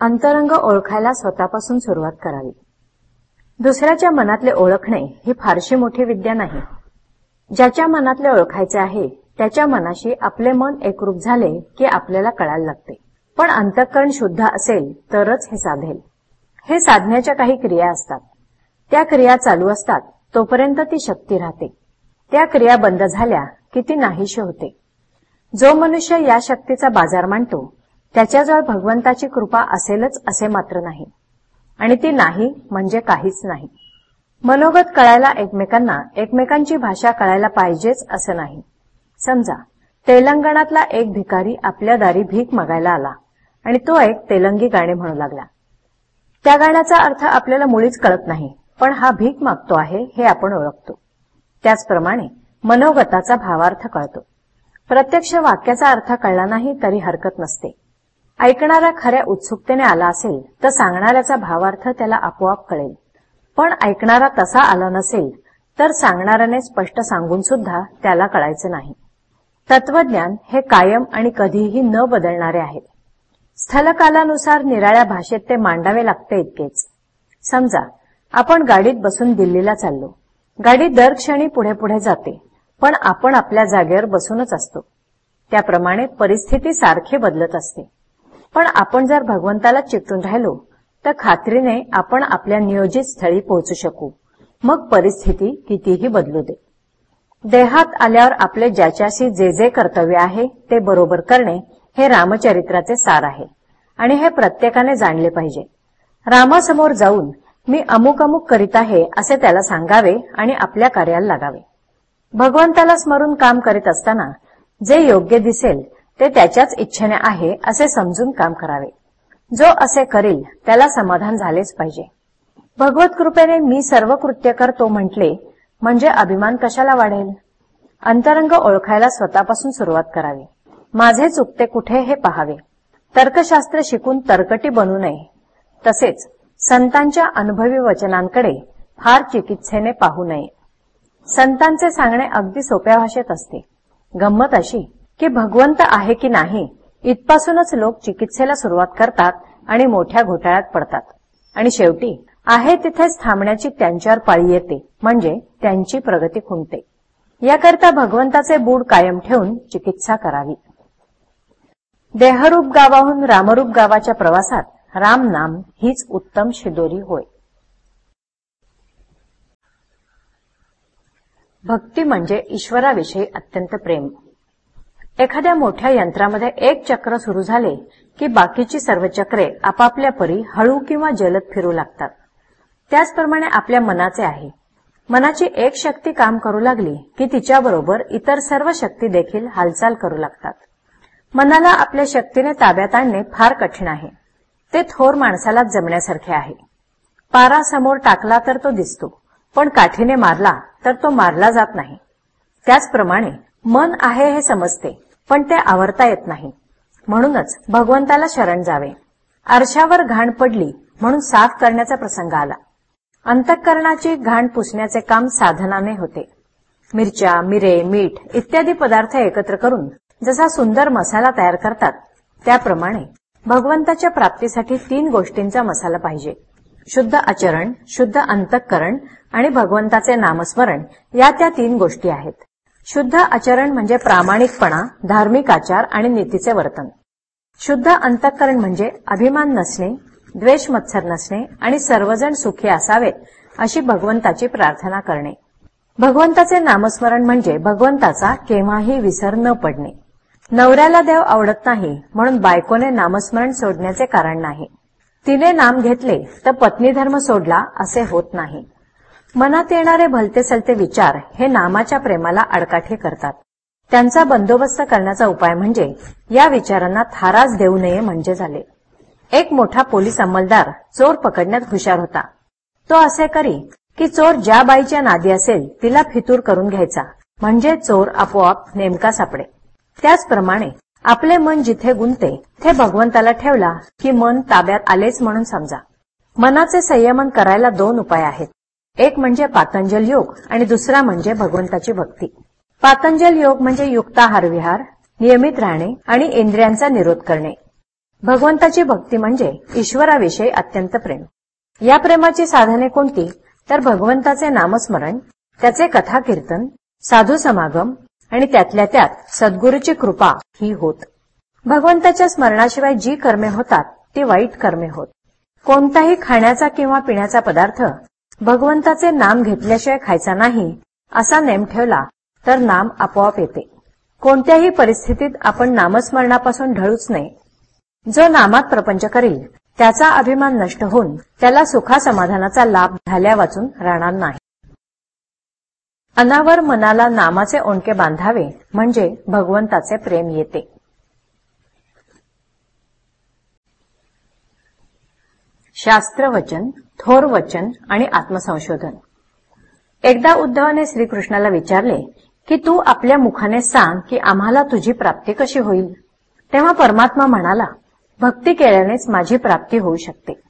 अंतरंग ओळखायला स्वतःपासून सुरुवात करावी. दुसऱ्याच्या मनातले ओळखणे ही फारशी मोठी विद्या नाही. ज्याच्या मनातले ओळखायचे आहे त्याच्या मनाशी आपले मन एकरूप झाले की आपल्याला कळायला लागते. पण अंतःकरण शुद्ध असेल तरच हे साधेल. हे साधण्याच्या काही क्रिया असतात. त्या क्रिया चालू असतात तोपर्यंत ती शक्ती राहते. त्या क्रिया बंद झाल्या की ती नाहीशी होते. जो मनुष्य या शक्तीचा बाजार मांडतो त्याच्याजवळ भगवंताची कृपा असेलच असे मात्र नाही. आणि ती नाही म्हणजे काहीच नाही. मनोगत कळायला एकमेकांना एकमेकांची भाषा कळायला पाहिजेच असं नाही. समजा तेलंगणातला एक भिकारी आपल्या दारी भीक मागायला आला आणि तो एक तेलंगी गाणे म्हणू लागला. त्या गाण्याचा अर्थ आपल्याला मुळीच कळत नाही पण हा भीक मागतो आहे हे आपण ओळखतो. त्याचप्रमाणे मनोगताचा भावार्थ कळतो. प्रत्यक्ष वाक्याचा अर्थ कळला नाही तरी हरकत नसते. ऐकणारा खऱ्या उत्सुकतेने आला असेल तर सांगणाऱ्याचा भावार्थ त्याला आपोआप कळेल. पण ऐकणारा तसा आला नसेल तर सांगणाऱ्याने स्पष्ट सांगून सुद्धा त्याला कळायचं नाही. तत्वज्ञान हे कायम आणि कधीही न बदलणारे आहे. स्थलकालानुसार निराळ्या भाषेत ते मांडावे लागते इतकेच. समजा आपण गाडीत बसून दिल्लीला चाललो. गाडी दर क्षणी पुढे पुढे जाते पण आपण आपल्या जागेवर बसूनच असतो. त्याप्रमाणे परिस्थिती सारखी बदलत असते. पण आपण जर भगवंताला चिकटून राहिलो तर खात्रीने आपण आपल्या नियोजित स्थळी पोहोचू शकू. मग परिस्थिती कितीही बदलू दे. देहात आल्यावर आपले ज्याच्याशी जे जे कर्तव्य आहे ते बरोबर करणे हे रामचरित्राचे सार आहे. आणि हे प्रत्येकाने जाणले पाहिजे. रामासमोर जाऊन मी अमुक अमुक करीत आहे असे त्याला सांगावे आणि आपल्या कार्याला लागावे. भगवंताला स्मरून काम करीत असताना जे योग्य दिसेल ते त्याच्याच इच्छेने आहे असे समजून काम करावे. जो असे करील त्याला समाधान झालेच पाहिजे. भगवत कृपेने मी सर्व कृत्य करतो म्हटले म्हणजे अभिमान कशाला वाढेल? अंतरंग ओळखायला स्वतःपासून सुरुवात करावी. माझे चुकते कुठे हे पहावे. तर्कशास्त्र शिकून तर्कटी बनू नये. तसेच संतांच्या अनुभवी वचनांकडे फार चिकित्सेने पाहू नये. संतांचे सांगणे अगदी सोप्या भाषेत असते. गंमत अशी की भगवंत आहे की नाही इथपासूनच लोक चिकित्सेला सुरुवात करतात आणि मोठ्या घोटाळ्यात पडतात. आणि शेवटी आहे तिथेच थांबण्याची त्यांच्यावर पाळी येते म्हणजे त्यांची प्रगती खुंटते. याकरता भगवंताचे बूड कायम ठेवून चिकित्सा करावी. देहरूप गावाहून रामरूप गावाच्या प्रवासात राम नाम हीच उत्तम शिदोरी होय. भक्ती म्हणजे ईश्वराविषयी अत्यंत प्रेम. एखाद्या मोठ्या यंत्रामध्ये एक चक्र सुरू झाले की बाकीची सर्व चक्रे आपापल्या परी हळू किंवा जलद फिरू लागतात. त्याचप्रमाणे आपल्या मनाचे आहे. मनाची एक शक्ती काम करू लागली की तिच्याबरोबर इतर सर्व शक्ती देखील हालचाल करू लागतात. मनाला आपल्या शक्तीने ताब्यात आणणे फार कठीण आहे. ते थोर माणसाला जमण्यासारखे आहे. पारा समोर टाकला तर तो दिसतो पण काठीने मारला तर तो मारला जात नाही. त्याचप्रमाणे मन आहे हे समजते. पण ते आवरता येत नाही. म्हणूनच भगवंताला शरण जावे. आरशावर घाण पडली म्हणून साफ करण्याचा प्रसंग आला. अंतःकरणाची घाण पुसण्याचे काम साधनाने होते. मिरच्या मिरे मीठ इत्यादी पदार्थ एकत्र करून जसा सुंदर मसाला तयार करतात त्याप्रमाणे भगवंताच्या प्राप्तीसाठी तीन गोष्टींचा मसाला पाहिजे. शुद्ध आचरण शुद्ध अंतःकरण आणि भगवंताचे नामस्मरण या त्या तीन गोष्टी आहेत. शुद्ध आचरण म्हणजे प्रामाणिकपणा धार्मिक आचार आणि नीतीचे वर्तन. शुद्ध अंतःकरण म्हणजे अभिमान नसणे द्वेष मत्सर नसणे आणि सर्वजण सुखी असावेत अशी भगवंताची प्रार्थना करणे. भगवंताचे नामस्मरण म्हणजे भगवंताचा केव्हाही विसर न पडणे. नवऱ्याला देव आवडत नाही म्हणून बायकोने नामस्मरण सोडण्याचे कारण नाही. तिने नाम घेतले तर पत्नी धर्म सोडला असे होत नाही. मनात येणारे भलते सलते विचार हे नामाच्या प्रेमाला आडकाठी करतात. त्यांचा बंदोबस्त करण्याचा उपाय म्हणजे या विचारांना थारास देऊ नये म्हणजे झाले. एक मोठा पोलीस अंमलदार चोर पकडण्यात हुशार होता. तो असे करी की चोर ज्या बाईच्या नादी असेल तिला फितूर करून घ्यायचा. म्हणजे चोर आपोआप नेमका सापडे त्याचप्रमाणे आपले मन जिथे गुंते ते भगवंताला ठेवला की मन ताब्यात आलेच म्हणून समजा. मनाचे संयमन करायला दोन उपाय आहेत. एक म्हणजे पातंजल योग आणि दुसरा म्हणजे भगवंताची भक्ती. पातंजल योग म्हणजे युक्ताहार विहार नियमित राहणे आणि इंद्रियांचा निरोध करणे. भगवंताची भक्ती म्हणजे ईश्वराविषयी अत्यंत प्रेम. या प्रेमाची साधने कोणती? तर भगवंताचे नामस्मरण त्याचे कथा कीर्तन साधू समागम आणि त्यातल्या त्यात सद्गुरूची कृपा ही होत. भगवंताच्या स्मरणाशिवाय जी कर्मे होतात ती वाईट कर्मे होत. कोणताही खाण्याचा किंवा पिण्याचा पदार्थ भगवंताचे नाम घेतल्याशिवाय खायचा नाही असा नेम ठेवला तर नाम आपोआप येते. कोणत्याही परिस्थितीत आपण नामस्मरणापासून ढळूच नये जो नामात प्रपंच करील त्याचा अभिमान नष्ट होऊन त्याला सुखा समाधानाचा लाभ झाल्या वाचून राहणार नाही. अनावर मनाला नामाचे ओंडके बांधावे म्हणजे भगवंताचे प्रेम येते. शास्त्रवचन थोर वचन आणि आत्मसंशोधन. एकदा उद्धवाने श्रीकृष्णाला विचारले की तू आपल्या मुखाने सांग की आम्हाला तुझी प्राप्ती कशी होईल? तेव्हा परमात्मा म्हणाला भक्ती केल्यानेच माझी प्राप्ती होऊ शकते.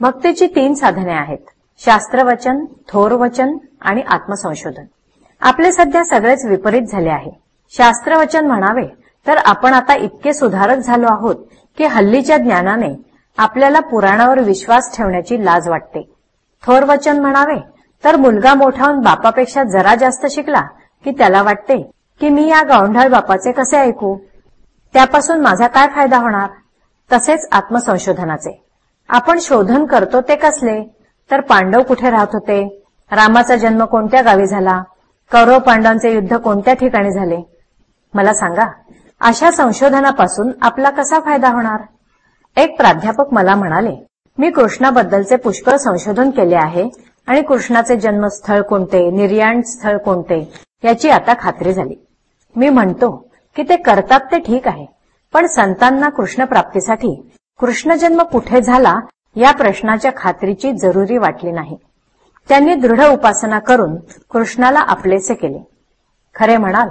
भक्तीची तीन साधने आहेत शास्त्रवचन थोर वचन आणि आत्मसंशोधन. आपले सध्या सगळेच विपरीत झाले आहे. शास्त्रवचन म्हणावे तर आपण आता इतके सुधारक झालो आहोत की हल्लीच्या ज्ञानाने आपल्याला पुराणावर विश्वास ठेवण्याची लाज वाटते. थोर वचन म्हणावे तर मुलगा मोठा होऊन बापापेक्षा जरा जास्त शिकला की त्याला वाटते की मी या गावंढाळ बापाचे कसे ऐकू? त्यापासून माझा काय फायदा होणार? तसेच आत्मसंशोधनाचे. आपण शोधन करतो ते कसले? तर पांडव कुठे राहत होते? रामाचा जन्म कोणत्या गावी झाला? कौरव पांडवांचे युद्ध कोणत्या ठिकाणी झाले? मला सांगा अशा संशोधनापासून आपला कसा फायदा होणार? एक प्राध्यापक मला म्हणाले मी कृष्णाबद्दलचे पुष्कळ संशोधन केले आहे आणि कृष्णाचे जन्मस्थळ कोणते निर्याण स्थळ कोणते याची आता खात्री झाली. मी म्हणतो की ते करतात ते ठीक आहे पण संतांना कृष्ण प्राप्तीसाठी कृष्ण जन्म कुठे झाला या प्रश्नाच्या खात्रीची जरुरी वाटली नाही. त्यांनी दृढ उपासना करून कृष्णाला आपलेसे केले. खरे म्हणाल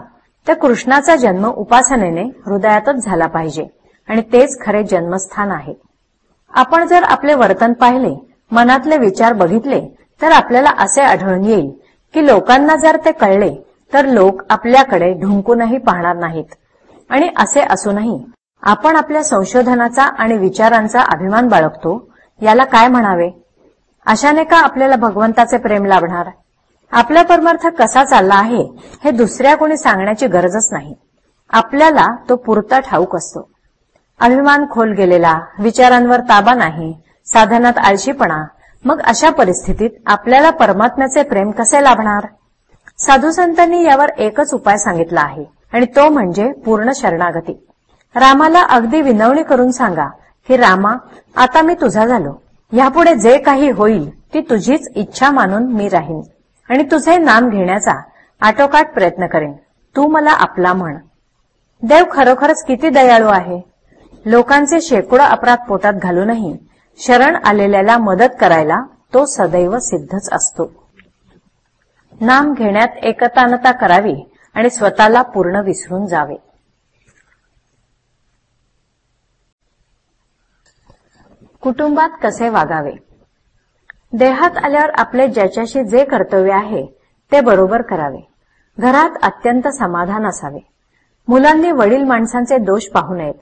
तर कृष्णाचा जन्म उपासनेने हृदयातच झाला पाहिजे. आणि तेच खरे जन्मस्थान आहे. आपण जर आपले वर्तन पाहिले मनातले विचार बघितले तर आपल्याला असे आढळून येईल की लोकांना जर ते कळले तर लोक आपल्याकडे ढुंकूनही पाहणार नाहीत. आणि असे असूनही आपण आपल्या संशोधनाचा आणि विचारांचा अभिमान बाळगतो याला काय म्हणावे? अशाने का आपल्याला भगवंताचे प्रेम लाभणार? आपला परमार्थ कसा चालला आहे हे दुसऱ्या कोणी सांगण्याची गरजच नाही. आपल्याला तो पुरता ठाऊक असतो. अभिमान खोल गेलेला विचारांवर ताबा नाही साधनात आळशीपणा. मग अशा परिस्थितीत आपल्याला परमात्म्याचे प्रेम कसे लाभणार? साधू संतांनी यावर एकच उपाय सांगितला आहे आणि तो म्हणजे पूर्ण शरणागती. रामाला अगदी विनवणी करून सांगा की रामा आता मी तुझा झालो. यापुढे जे काही होईल ती तुझीच इच्छा मानून मी राहीन. आणि तुझे नाम घेण्याचा आटोकाट प्रयत्न करेन. तू मला आपला म्हण. देव खरोखरच किती दयाळू आहे. लोकांचे शेकडो अपराध पोटात घालूनही शरण आलेल्याला मदत करायला तो सदैव सिद्धच असतो. नाम घेण्यात एकतानता करावी आणि स्वतःला पूर्ण विसरून जावे. कुटुंबात कसे वागावे? देहात आल्यावर आपले ज्याच्याशी जे कर्तव्य आहे ते बरोबर करावे. घरात अत्यंत समाधान असावे. मुलांनी वडील माणसांचे दोष पाहू नयेत.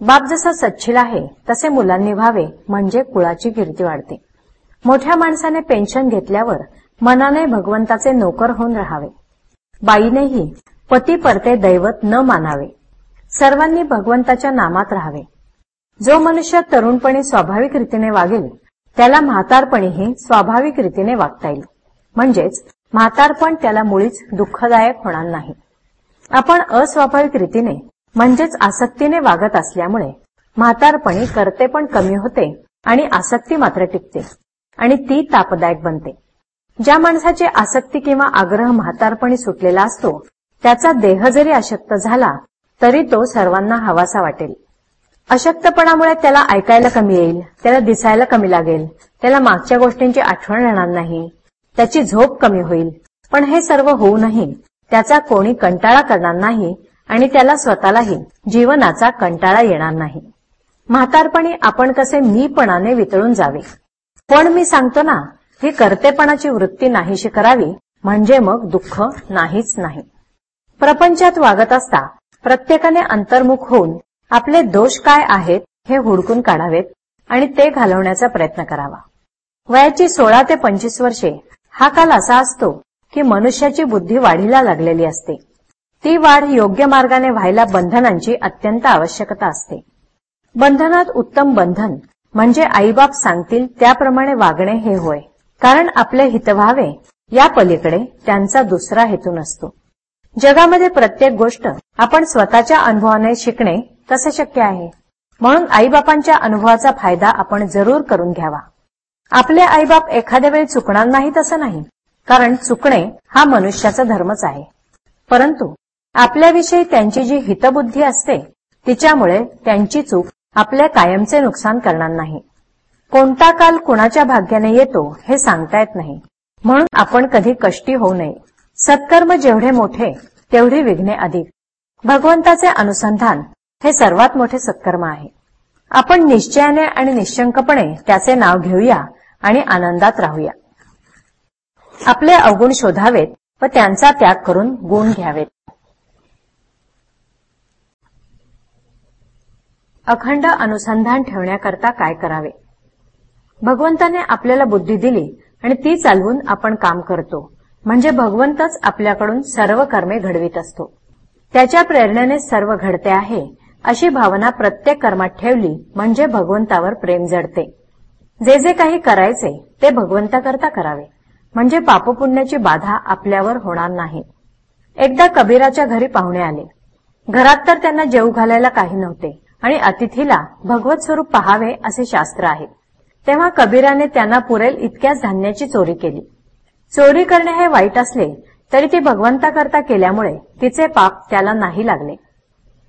बाप जसा सच्छिल आहे तसे मुलांनी व्हावे म्हणजे कुळाची कीर्ती वाढते. मोठ्या माणसाने पेन्शन घेतल्यावर मनाने भगवंताचे नोकर होऊन राहावे. बाईनेही पती परते दैवत न मानावे. सर्वांनी भगवंताच्या नामात राहावे. जो मनुष्य तरुणपणी स्वाभाविक रीतीने वागेल त्याला म्हातारपणीही स्वाभाविक रीतीने वागता येईल. म्हणजेच म्हातारपण त्याला मुळीच दुःखदायक होणार नाही. आपण अस्वाभाविक रीतीने म्हणजेच आसक्तीने वागत असल्यामुळे म्हातारपणी करते पण कमी होते आणि आसक्ती मात्र टिकते आणि ती तापदायक बनते. ज्या माणसाची आसक्ती किंवा आग्रह म्हातारपणी सुटलेला असतो त्याचा देह जरी अशक्त झाला तरी तो सर्वांना हवासा वाटेल. अशक्तपणामुळे त्याला ऐकायला कमी येईल त्याला दिसायला कमी लागेल त्याला मागच्या गोष्टींची आठवण राहणार नाही त्याची झोप कमी होईल. पण हे सर्व होऊनही त्याचा कोणी कंटाळा करणार नाही आणि त्याला स्वतःलाही जीवनाचा कंटाळा येणार नाही. म्हातारपणी आपण कसे मीपणाने वितळून जावे? पण मी सांगतो ना ही कर्तेपणाची वृत्ती नाहीशी करावी म्हणजे मग दुःख नाहीच नाही. प्रपंचात वागत असता प्रत्येकाने अंतर्मुख होऊन आपले दोष काय आहेत हे हुडकून काढावेत आणि ते घालवण्याचा प्रयत्न करावा. वयाची सोळा ते पंचवीस वर्षे हा काल असा असतो की मनुष्याची बुद्धी वाढीला लागलेली असते. ती वाढ योग्य मार्गाने व्हायला बंधनांची अत्यंत आवश्यकता असते. बंधनात उत्तम बंधन म्हणजे आईबाप सांगतील त्याप्रमाणे वागणे हे होय. कारण आपले हित व्हावे या पलीकडे त्यांचा दुसरा हेतू नसतो. जगामध्ये प्रत्येक गोष्ट आपण स्वतःच्या अनुभवाने शिकणे कसे शक्य आहे. म्हणून आईबापांच्या अनुभवाचा फायदा आपण जरूर करून घ्यावा. आपले आईबाप एखाद्या वेळी चुकणार नाहीत असं नाही कारण चुकणे हा मनुष्याचा धर्मच आहे. परंतु आपल्याविषयी त्यांची जी हितबुद्धी असते तिच्यामुळे त्यांची चूक आपल्या कायमचे नुकसान करणार नाही. कोणता काल कुणाच्या भाग्याने येतो हे सांगता येत नाही. म्हणून आपण कधी कष्टी होऊ नये. सत्कर्म जेवढे मोठे तेवढी विघ्ने अधिक. भगवंताचे अनुसंधान हे सर्वात मोठे सत्कर्म आहे. आपण निश्चयाने आणि निशंकपणे त्याचे नाव घेऊया आणि आनंदात राहूया. आपले अवगुण शोधावेत व त्यांचा त्याग करून गुण घ्यावेत. अखंड अनुसंधान ठेवण्याकरता काय करावे? भगवंताने आपल्याला बुद्धी दिली आणि ती चालवून आपण काम करतो. म्हणजे भगवंतच आपल्याकडून सर्व कर्मे घडवीत असतो. त्याच्या प्रेरणेने सर्व घडते आहे अशी भावना प्रत्येक कर्मात ठेवली म्हणजे भगवंतावर प्रेम जडते. जे जे काही करायचे ते भगवंताकरता करावे. म्हणजे पापपुण्याची बाधा आपल्यावर होणार नाही. एकदा कबीराच्या घरी पाहुणे आले. घरात तर त्यांना जेव घालायला काही नव्हते. आणि अतिथीला भगवत स्वरूप पहावे असे शास्त्र आहे. तेव्हा कबीराने त्यांना पुरेल इतक्याच धान्याची चोरी केली. चोरी करणे हे वाईट असले तरी ती भगवंताकरता केल्यामुळे तिचे पाप त्याला नाही लागले.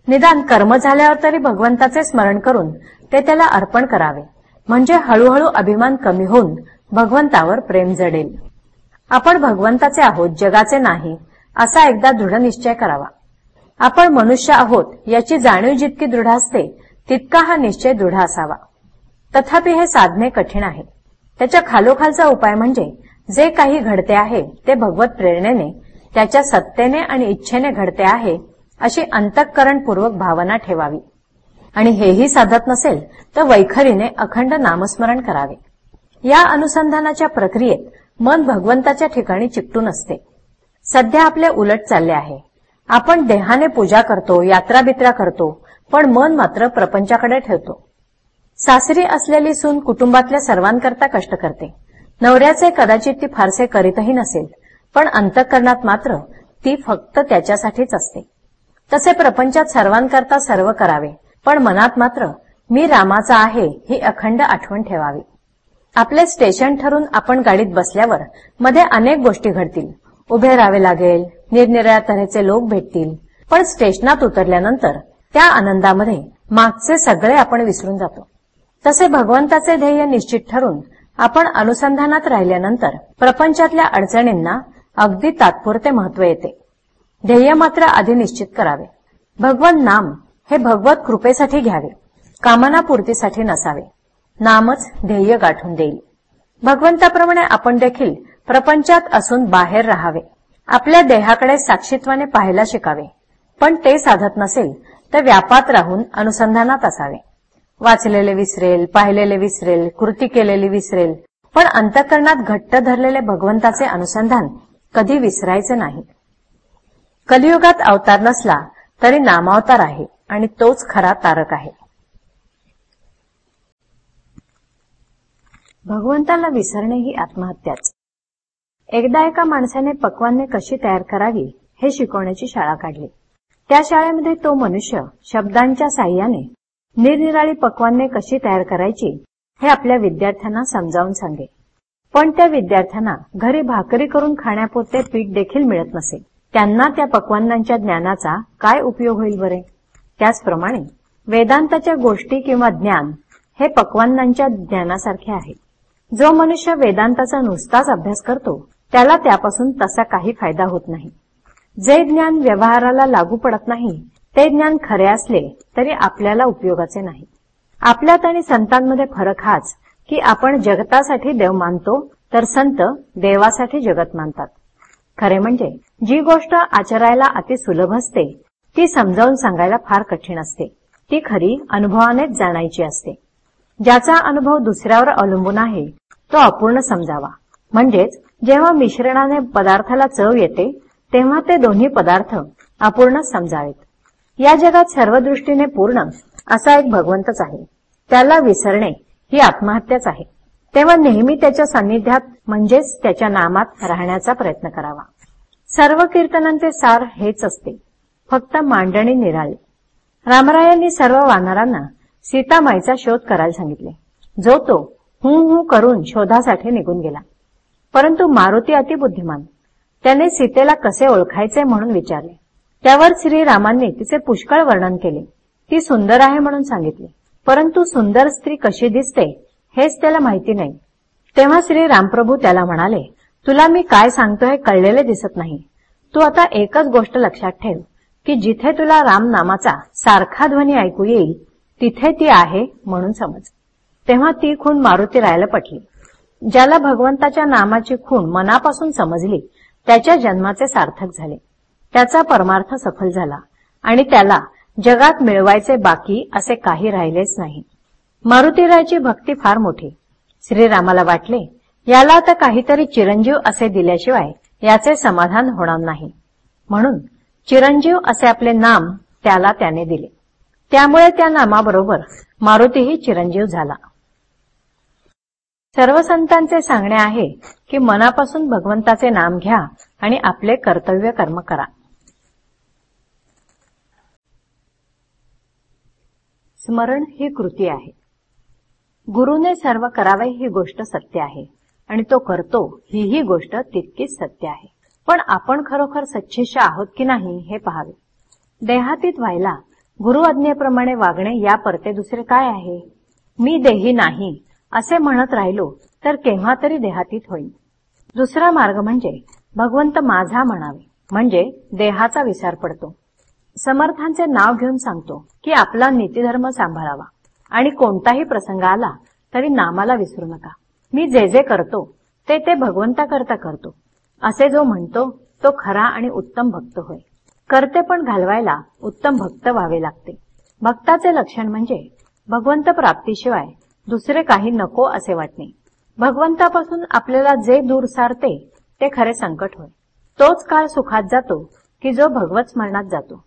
निदान कर्म झाल्यावर तरी भगवंताचे स्मरण करून ते त्याला अर्पण करावे. म्हणजे हळूहळू अभिमान कमी होऊन भगवंतावर प्रेम जडेल. आपण भगवंताचे आहोत जगाचे नाही असा एकदा दृढ निश्चय करावा. आपण मनुष्य आहोत याची जाणीव जितकी दृढ असते तितका हा निश्चय दृढ असावा. तथापि हे साधणे कठीण आहे. त्याच्या खालोखालचा उपाय म्हणजे जे काही घडते आहे ते भगवत प्रेरणेने त्याच्या सत्तेने आणि इच्छेने घडते आहे अशी अंतःकरणपूर्वक भावना ठेवावी. आणि हेही साधत नसेल तर वैखरीने अखंड नामस्मरण करावे. या अनुसंधानाच्या प्रक्रियेत मन भगवंताच्या ठिकाणी चिकटून असते. सध्या आपले उलट चालले आहे. आपण देहाने पूजा करतो यात्रा बित्रा करतो पण मन मात्र प्रपंचाकडे ठेवतो. सासरी असलेली सून कुटुंबातल्या सर्वांकरता कष्ट करते. नवऱ्याचे कदाचित ती फारसे करीतही नसेल पण अंतःकरणात मात्र ती फक्त त्याच्यासाठीच असते. तसे प्रपंचात सर्वांकरता सर्व करावे पण मनात मात्र मी रामाचा आहे ही अखंड आठवण ठेवावी. आपले स्टेशन ठरून आपण गाडीत बसल्यावर मध्ये अनेक गोष्टी घडतील. उभे राहावे लागेल. निरनिराळ्या तऱ्हेचे लोक भेटतील. पण स्टेशनात उतरल्यानंतर त्या आनंदामध्ये मागचे सगळे आपण विसरून जातो. तसे भगवंताचे ध्येय निश्चित ठरून आपण अनुसंधानात राहिल्यानंतर प्रपंचातल्या अडचणींना अगदी तात्पुरते महत्त्व येते. ध्येय मात्र आधी निश्चित करावे. भगवन नाम हे भगवत कृपेसाठी घ्यावे. कामनापूर्तीसाठी नसावे. नामच ध्येय गाठून देईल. भगवंताप्रमाणे आपण देखील प्रपंचात असून बाहेर राहावे. आपल्या देहाकडे साक्षीत्वाने पाहायला शिकावे. पण ते साधत नसेल तर व्यापात राहून अनुसंधानात असावे. वाचलेले विसरेल पाहिलेले विसरेल कृती केलेली विसरेल पण अंतकरणात घट्ट धरलेले भगवंताचे अनुसंधान कधी विसरायचे नाही. कलियुगात अवतार नसला तरी नामावतार आहे आणि तोच खरा तारक आहे. भगवंताला विसरणे ही आत्महत्याच. एकदा एका माणसाने पक्वान्ने कशी तयार करावी हे शिकवण्याची शाळा काढली. त्या शाळेमध्ये तो मनुष्य शब्दांच्या साह्याने निरनिराळी पक्वान्ने कशी तयार करायची हे आपल्या विद्यार्थ्यांना समजावून सांगे. पण त्या विद्यार्थ्यांना घरी भाकरी करून खाण्यापुरते पीठ देखील मिळत नसे. त्यांना त्या पक्वान्नांच्या ज्ञानाचा काय उपयोग होईल बरे? त्याचप्रमाणे वेदांताच्या गोष्टी किंवा ज्ञान हे पक्वान्नांच्या ज्ञानासारखे आहे. जो मनुष्य वेदांताचा नुसताच अभ्यास करतो त्याला त्यापासून तसा काही फायदा होत नाही. जे ज्ञान व्यवहाराला लागू पडत नाही ते ज्ञान खरे असले तरी आपल्याला उपयोगाचे नाही. आपल्यात आणि संतांमध्ये फरक हाच की आपण जगतासाठी देव मानतो तर संत देवासाठी जगत मानतात. खरे म्हणजे जी गोष्ट आचरायला अति सुलभ असते ती समजावून सांगायला फार कठीण असते. ती खरी अनुभवानेच जाणायची असते. ज्याचा अनुभव दुसऱ्यावर अवलंबून आहे तो अपूर्ण समजावा. म्हणजेच जेव्हा मिश्रणाने पदार्थाला चव येते तेव्हा ते दोन्ही पदार्थ अपूर्ण समजावेत. या जगात सर्व दृष्टीने पूर्ण असा एक भगवंतच आहे. त्याला विसरणे ही आत्महत्याच आहे. तेव्हा नेहमी त्याच्या सान्निध्यात म्हणजेच त्याच्या नामात राहण्याचा प्रयत्न करावा. सर्व कीर्तनांचे सार हेच असते. फक्त मांडणी निराळी. रामरायांनी सर्व वानरांना सीतामाईचा शोध करायला सांगितले. जो तो हू हू करून शोधासाठी निघून गेला. परंतु मारुती अतिबुद्धिमान त्याने सीतेला कसे ओळखायचे म्हणून विचारले. त्यावर श्रीरामांनी तिचे पुष्कळ वर्णन केले. ती सुंदर आहे म्हणून सांगितले. परंतु सुंदर स्त्री कशी दिसते हेच त्याला माहिती नाही. तेव्हा श्री रामप्रभू त्याला म्हणाले तुला मी काय सांगतो हे कळलेले दिसत नाही. तू आता एकच गोष्ट लक्षात ठेव की जिथे तुला राम नामाचा सारखा ध्वनी ऐकू येईल तिथे ती आहे म्हणून समज. तेव्हा ती खूण मारुती राहायला पटली. ज्याला भगवंताच्या नामाची खूण मनापासून समजली त्याच्या जन्माचे सार्थक झाले. त्याचा परमार्थ सफल झाला आणि त्याला जगात मिळवायचे बाकी असे काही राहिलेच नाही. मारुतीरायची भक्ती फार मोठी. श्रीरामाला वाटले याला आता काहीतरी चिरंजीव असे दिल्याशिवाय याचे समाधान होणार नाही. म्हणून चिरंजीव असे आपले नाम त्याला त्याने दिले. त्यामुळे त्या नामाबरोबर मारुतीही चिरंजीव झाला. सर्व संतांचे सांगणे आहे की मनापासून भगवंताचे नाम घ्या आणि आपले कर्तव्य कर्म करा. स्मरण ही कृती आहे. गुरुने सर्व करावे ही गोष्ट सत्य आहे आणि तो करतो ही ही गोष्ट तितकीच सत्य आहे. पण आपण खरोखर सच्छिष्य आहोत की नाही हे पहावे. देहातीत व्हायला गुरु आज्ञेप्रमाणे वागणे या परते दुसरे काय आहे? मी देही नाही असे म्हणत राहिलो तर केव्हा तरी देहातीत होईल दुसरा मार्ग म्हणजे भगवंत माझा म्हणावे म्हणजे देहाचा विसार पडतो. समर्थांचे नाव घेऊन सांगतो की आपला नीतिधर्म सांभाळावा आणि कोणताही प्रसंग आला तरी नामाला विसरू नका. मी जे जे करतो ते ते भगवंताकरता करतो. असे जो म्हणतो तो खरा आणि उत्तम भक्त होय. करते पण घालवायला उत्तम भक्त व्हावे लागते. भक्ताचे लक्षण म्हणजे भगवंत प्राप्तीशिवाय दुसरे काही नको असे वाटणे. भगवंतापासून आपल्याला जे दूर सारते ते खरे संकट होय. तोच काळ सुखात जातो की जो भगवत स्मरणात जातो.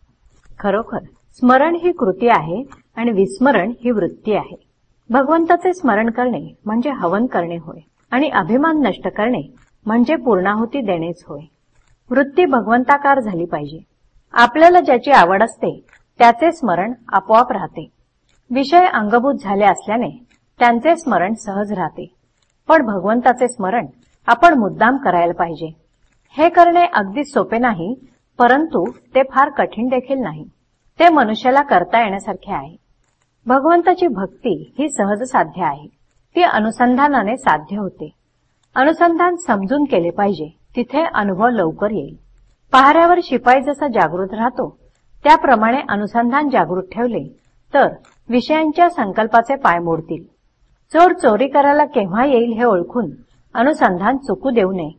खरोखर स्मरण ही कृती आहे आणि विस्मरण ही वृत्ती आहे. भगवंताचे स्मरण करणे म्हणजे हवन करणे होय आणि अभिमान नष्ट करणे म्हणजे पूर्णाहुती देणेच होय. वृत्ती भगवंताकार झाली पाहिजे. आपल्याला ज्याची आवड असते त्याचे स्मरण आपोआप राहते. विषय अंगभूत झाले असल्याने त्यांचे स्मरण सहज राहते. पण भगवंताचे स्मरण आपण मुद्दाम करायला पाहिजे. हे करणे अगदी सोपे नाही परंतु ते फार कठीण देखील नाही. ते मनुष्याला करता येण्यासारखे आहे. भगवंताची भक्ती ही सहज साध्य आहे. ती अनुसंधानाने साध्य होते. अनुसंधान समजून केले पाहिजे तिथे अनुभव लवकर येईल. पहाऱ्यावर शिपाई जसा जागृत राहतो त्याप्रमाणे अनुसंधान जागृत ठेवले तर विषयांच्या संकल्पाचे पाय मोडतील. चोर चोरी करायला केव्हा येईल हे ओळखून अनुसंधान चुकू देऊ नये.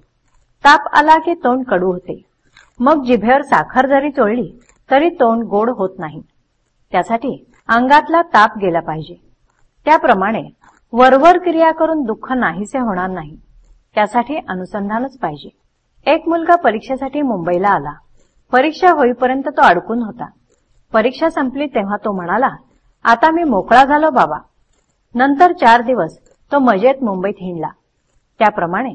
ताप आला की तोंड कडू होते. मग जिभेवर साखर जरी चोळली तरी तोंड गोड होत नाही. त्यासाठी अंगातला ताप गेला पाहिजे. त्याप्रमाणे वरवर क्रिया करून दुःख नाहीसे होणार नाही. त्यासाठी अनुसंधानच पाहिजे. एक मुलगा परीक्षेसाठी मुंबईला आला. परीक्षा होईपर्यंत तो अडकून होता. परीक्षा संपली तेव्हा तो म्हणाला आता मी मोकळा झालो बाबा. नंतर चार दिवस तो मजेत मुंबईत हिंडला. त्याप्रमाणे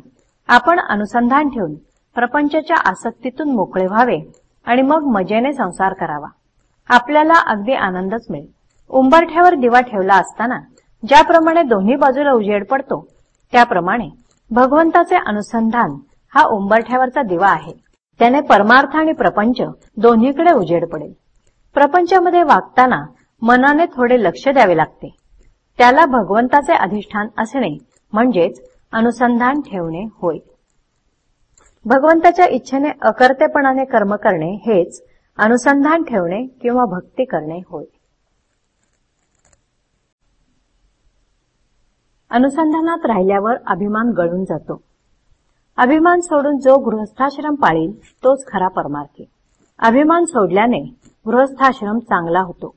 आपण अनुसंधान ठेवून प्रपंचच्या आसक्तीतून मोकळे व्हावे आणि मग मजेने संसार करावा. आपल्याला अगदी आनंदच मिळेल. उंबरठ्यावर दिवा ठेवला असताना ज्याप्रमाणे दोन्ही बाजूला उजेड पडतो त्याप्रमाणे भगवंताचे अनुसंधान हा उंबरठ्यावरचा दिवा आहे. त्याने परमार्थ आणि प्रपंच दोन्हीकडे उजेड पडेल. प्रपंचामध्ये वागताना मनाने थोडे लक्ष द्यावे लागते. त्याला भगवंताचे अधिष्ठान असणे म्हणजेच अनुसंधान ठेवणे होय. भगवंताच्या इच्छेने अकर्तेपणाने कर्म करणे हेच अनुसंधान ठेवणे किंवा भक्ती करणे होय. अनुसंधानात राहिल्यावर अभिमान गळून जातो. अभिमान सोडून जो गृहस्थाश्रम पाळील तोच खरा परमार्थी. अभिमान सोडल्याने गृहस्थाश्रम चांगला होतो.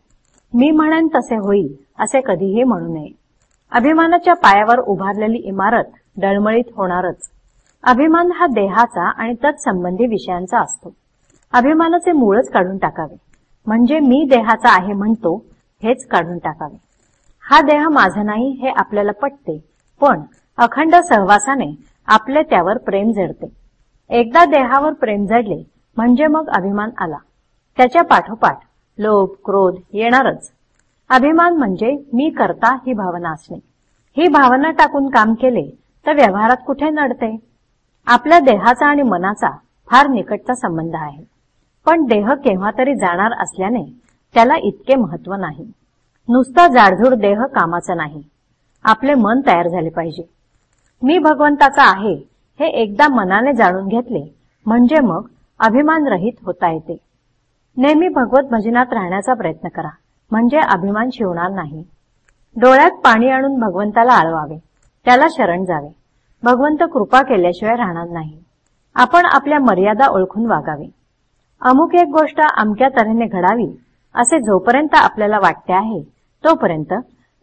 मी म्हणेन तसे होईल असे कधीही म्हणू नये. अभिमानाच्या पायावर उभारलेली इमारत डळमळीत होणारच. अभिमान हा देहाचा आणि तत्संबंधी विषयांचा असतो. अभिमानाचे मूळच काढून टाकावे. म्हणजे मी देहाचा आहे म्हणतो हेच काढून टाकावे. हा देह माझा नाही हे आपल्याला पटते. पण अखंड सहवासाने आपले त्यावर प्रेम जडते एकदा देहावर प्रेम जडले म्हणजे मग अभिमान आला. त्याच्या पाठोपाठ लोभ क्रोध येणारच. अभिमान म्हणजे मी करता ही भावना असणे. ही भावना टाकून काम केले तर व्यवहारात कुठे नडते? आपल्या देहाचा आणि मनाचा फार निकटचा संबंध आहे. पण देह केव्हा तरी जाणार असल्याने त्याला इतके महत्त्व नाही. नुसता जाडझूड देह कामाचा नाही. आपले मन तयार झाले पाहिजे. मी भगवंताचा आहे हे एकदा मनाने जाणून घेतले म्हणजे मग अभिमान रहित होता येते. नेहमी भगवत भजनात राहण्याचा प्रयत्न करा. म्हणजे अभिमान शिवणार नाही. डोळ्यात पाणी आणून भगवंताला आळवावे. त्याला शरण जावे. भगवंत कृपा केल्याशिवाय राहणार नाही. आपण आपल्या मर्यादा ओळखून वागावे. अमुक एक गोष्ट अमक्या तऱ्हेने घडावी असे जोपर्यंत आपल्याला वाटते आहे तोपर्यंत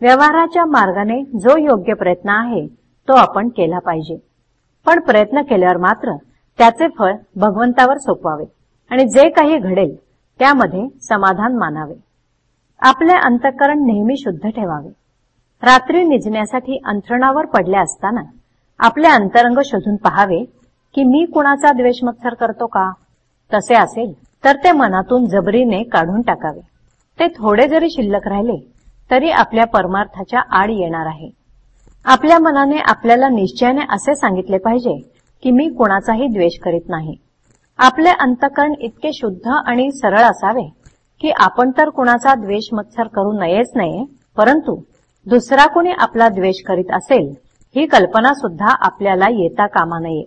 व्यवहाराच्या मार्गाने जो योग्य प्रयत्न आहे तो आपण केला पाहिजे. पण प्रयत्न केल्यावर मात्र त्याचे फळ भगवंतावर सोपवावे आणि जे काही घडेल त्यामध्ये समाधान मानावे. आपले अंतकरण नेहमी शुद्ध ठेवावे. रात्री निजण्यासाठी अंथरणावर पडले असताना आपले अंतरंग शोधून पहावे की मी कुणाचा द्वेष मत्सर करतो का? तसे असेल तर ते मनातून जबरीने काढून टाकावे. ते थोडे जरी शिल्लक राहिले तरी आपल्या परमार्थाच्या आड येणार आहे. आपल्या मनाने आपल्याला निश्चयाने असे सांगितले पाहिजे की मी कुणाचाही द्वेष करीत नाही. आपले अंतकरण इतके शुद्ध आणि सरळ असावे की आपण तर कुणाचा द्वेष मत्सर करू नयेच नये परंतु दुसरा कुणी आपला द्वेष करीत असेल ही कल्पना सुद्धा आपल्याला येता कामा नये.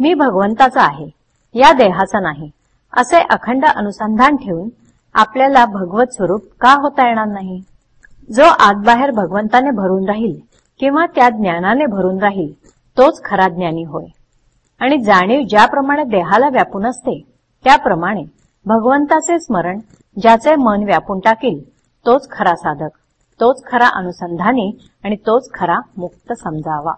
मी भगवंताचा आहे या देहाचा नाही असे अखंड अनुसंधान ठेवून आपल्याला भगवत स्वरूप का होता येणार नाही? जो आतबाहेर भगवंताने भरून राहील किंवा त्या ज्ञानाने भरून राहील तोच खरा ज्ञानी होय. आणि जाणीव ज्याप्रमाणे देहाला व्यापून असते त्याप्रमाणे भगवंताचे स्मरण ज्याचे मन व्यापून टाकील तोच खरा साधक तोच खरा अनुसंधानी आणि तोच खरा मुक्त समजावा.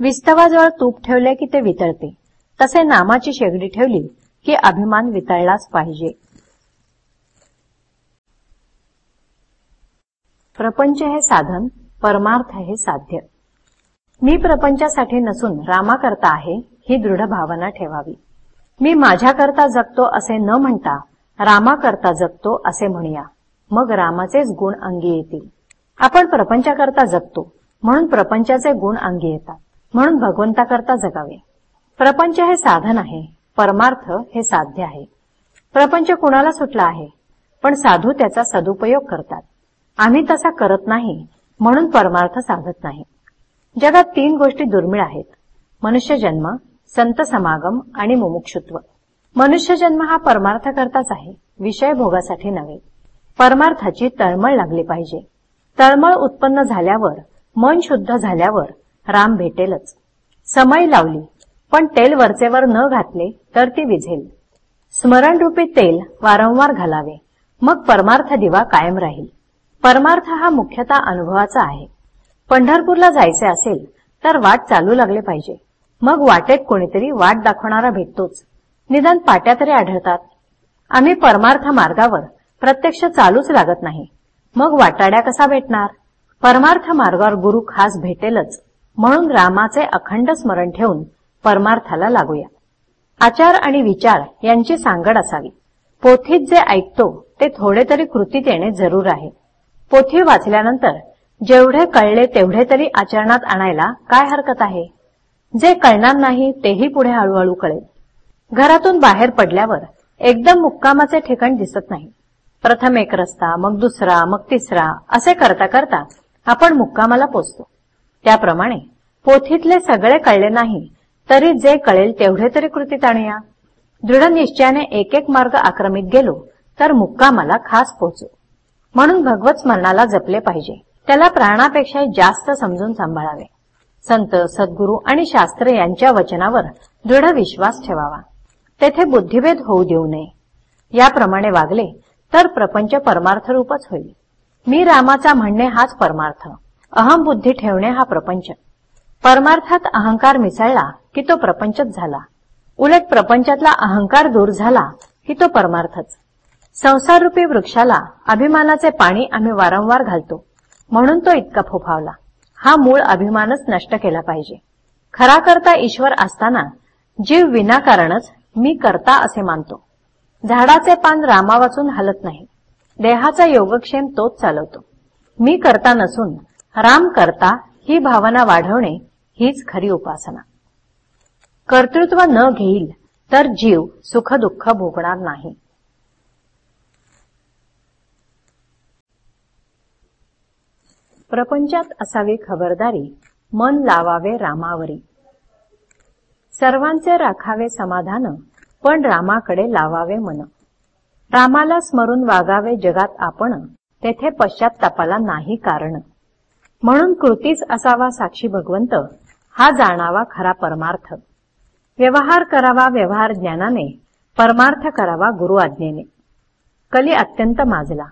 विस्तवाजवळ तूप ठेवले की ते वितळते. तसे नामाची शेगडी ठेवली की अभिमान वितळलाच पाहिजे. प्रपंच हे साधन परमार्थ हे साध्य. मी प्रपंचासाठी नसून रामाकरता आहे ही दृढ भावना ठेवावी. मी माझ्याकरता जगतो असे न म्हणता रामाकरता जगतो असे म्हणूया. मग रामाचेच गुण अंगी येतील. आपण प्रपंचाकरता जगतो म्हणून प्रपंचाचे गुण अंगी येतात. म्हणून भगवंताकरता जगावे. प्रपंच हे साधन आहे परमार्थ हे साध्य आहे. प्रपंच कुणाला सुटला आहे? पण साधू त्याचा सदुपयोग करतात. आम्ही तसा करत नाही म्हणून परमार्थ साधत नाही. जगात तीन गोष्टी दुर्मिळ आहेत. मनुष्य जन्म संत समागम आणि मुमुक्षुत्व. मनुष्य जन्म हा परमार्थ करताच आहे. विषय भोगासाठी नव्हे. परमार्थाची तळमळ लागली पाहिजे. तळमळ उत्पन्न झाल्यावर मन शुद्ध झाल्यावर राम भेटेलच. समय लावली पण तेल वरचेवर न घातले तर ती विझेल. स्मरणरूपी तेल वारंवार घालावे. मग परमार्थ दिवा कायम राहील. परमार्थ हा मुख्यतः अनुभवाचा आहे. पंढरपूरला जायचे असेल तर वाट चालू लागले पाहिजे. मग वाटेत कोणीतरी वाट दाखवणारा भेटतोच. निदान पाट्या तरी आढळतात. आम्ही परमार्थ मार्गावर प्रत्यक्ष चालूच लागत नाही. मग वाटाड्या कसा भेटणार? परमार्थ मार्गावर गुरु खास भेटेलच म्हणून रामाचे अखंड स्मरण ठेवून परमार्थाला लागूया. आचार आणि विचार यांची सांगड असावी. पोथीत जे ऐकतो ते थोडे तरी कृतीत येणे जरूर आहे. पोथी वाचल्यानंतर जेवढे कळले तेवढे तरी आचरणात आणायला काय हरकत आहे? जे कळणार नाही तेही पुढे हळूहळू कळेल. घरातून बाहेर पडल्यावर एकदम मुक्कामाचे ठिकाण दिसत नाही. प्रथम एक रस्ता मग दुसरा मग तिसरा असे करता करता आपण मुक्कामाला पोचतो. त्याप्रमाणे पोथीतले सगळे कळले नाही तरी जे कळेल तेवढे तरी कृतीत आणूया. दृढ निश्चयाने एक एक मार्ग आक्रमित गेलो तर मुक्कामाला खास पोचू. म्हणून भगवत स्मरणाला जपले पाहिजे. त्याला प्राणापेक्षा जास्त समजून सांभाळावे. संत सद्गुरू आणि शास्त्र यांच्या वचनावर दृढ विश्वास ठेवावा. तेथे बुद्धिभेद होऊ देऊ नये. याप्रमाणे वागले तर प्रपंच परमार्थ रूपच होईल. मी रामाचा म्हणणे हाच परमार्थ. अहम बुद्धी ठेवणे हा प्रपंच. परमार्थात अहंकार मिसळला की तो प्रपंचच झाला. उलट प्रपंचातला अहंकार दूर झाला की तो परमार्थच. संसाररूपी वृक्षाला अभिमानाचे पाणी आम्ही वारंवार घालतो. म्हणून तो इतका फोफावला. हा मूळ अभिमानच नष्ट केला पाहिजे. खरा करता ईश्वर असताना जीव विनाकारणच मी करता असे मानतो. झाडाचे पान रामा वाचून हलत नाही. देहाचा योगक्षेम तोच चालवतो. मी करता नसून राम करता ही भावना वाढवणे हीच खरी उपासना. कर्तृत्व न घेईल तर जीव सुख दुःख भोगणार नाही. प्रपंचात असावी खबरदारी मन लावावे रामावरी. सर्वांचे राखावे समाधान पण रामाकडे लावावे मन. रामाला स्मरून वागावे जगात आपण तेथे पश्चातापाला नाही कारण. म्हणून कृतीच असावा साक्षी भगवंत हा जाणावा खरा परमार्थ. व्यवहार करावा व्यवहार ज्ञानाने परमार्थ करावा गुरु आज्ञेने. कली अत्यंत माजला.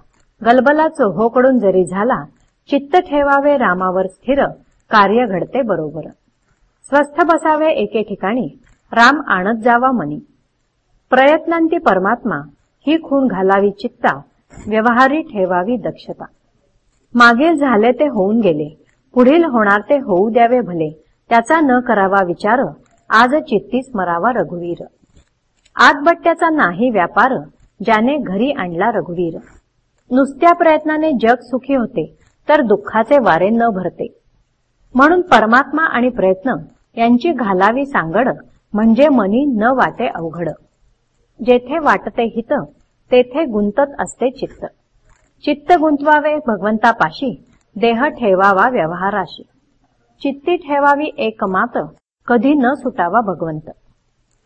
गलबला चोहोकडून जरी झाला चित्त ठेवावे रामावर स्थिर कार्य घडते बरोबर. स्वस्थ बसावे एके ठिकाणी. राम आणत जावा मनी. प्रयत्नांती परमात्मा ही खूण घालावी चित्ता व्यवहारी ठेवावी दक्षता. मागील झाले ते होऊन गेले पुढील होणार ते होऊ द्यावे भले त्याचा न करावा विचार आज चित्ती स्मरावा रघुवीर. आतबट्ट्याचा नाही व्यापार ज्याने घरी आणला रघुवीर. नुसत्या प्रयत्नाने जग सुखी होते तर दुःखाचे वारे न भरते. म्हणून परमात्मा आणि प्रयत्न यांची घालावी सांगड म्हणजे मनी न वाटे अवघड. जेथे वाटते हित तेथे गुंतत असते चित्त. चित्त गुंतवावे भगवंतापाशी देह ठेवावा व्यवहाराशी. चित्ती ठेवावी एकमात कधी न सुटावा भगवंत.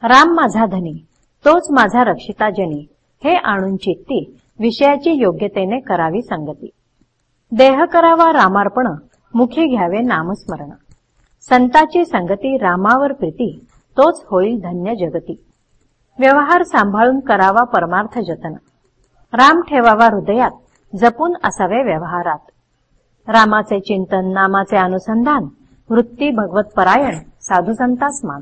राम माझा धनी तोच माझा रक्षिता जनी हे आणून चित्ती विषयाची योग्यतेने करावी संगती. देह करावा रामार्पण मुखी घ्यावे नामस्मरण. संताची संगती रामावर प्रीती तोच होईल धन्य जगती. व्यवहार सांभाळून करावा परमार्थ जतन. राम ठेवावा हृदयात जपून असावे व्यवहारात. रामाचे चिंतन नामाचे अनुसंधान वृत्ती भगवत परायण साधू संतास मान.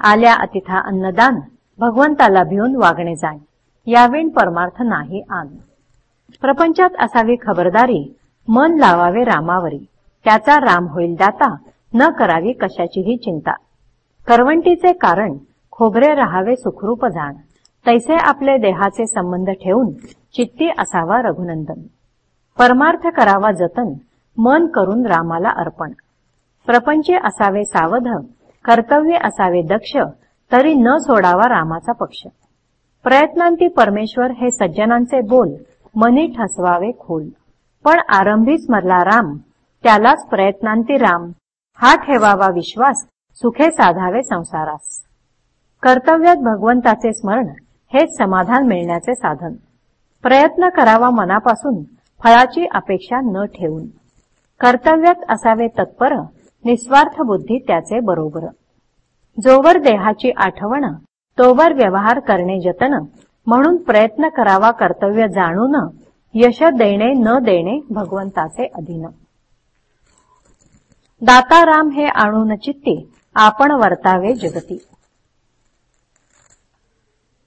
आल्या अतिथा अन्नदान भगवंताला भिवून वागणे जाण यावेण परमार्थ नाही आन प्रपंचात असावी खबरदारी मन लावावे रामावरी. त्याचा राम होईल दाता. न करावी कशाचीही चिंता. करवंटीचे कारण खोबरे राहावे सुखरूप जाण. तैसे आपले देहाचे संबंध ठेवून चित्ती असावा रघुनंदन. परमार्थ करावा जतन मन करून रामाला अर्पण. प्रपंचे असावे सावध कर्तव्य असावे दक्ष तरी न सोडावा रामाचा पक्ष. प्रयत्नांती परमेश्वर हे सज्जनांचे बोल मनी ठसवावे खोल. पण आरंभी स्मरला राम त्यालाच प्रयत्नांती राम. हा ठेवावा विश्वास सुखे साधावे संसारास. कर्तव्यात भगवंताचे स्मरण हेच समाधान मिळण्याचे साधन. प्रयत्न करावा मनापासून फळाची अपेक्षा न ठेवून. कर्तव्यात असावे तत्पर निस्वार्थ बुद्धी त्याचे बरोबर. जोवर देहाची आठवण तोवर व्यवहार करणे जतन म्हणून प्रयत्न करावा कर्तव्य जाणून यश देणे न देणे भगवंताचे अधीन. दाताराम हे आणून चित्ती आपण वर्तावे जगती.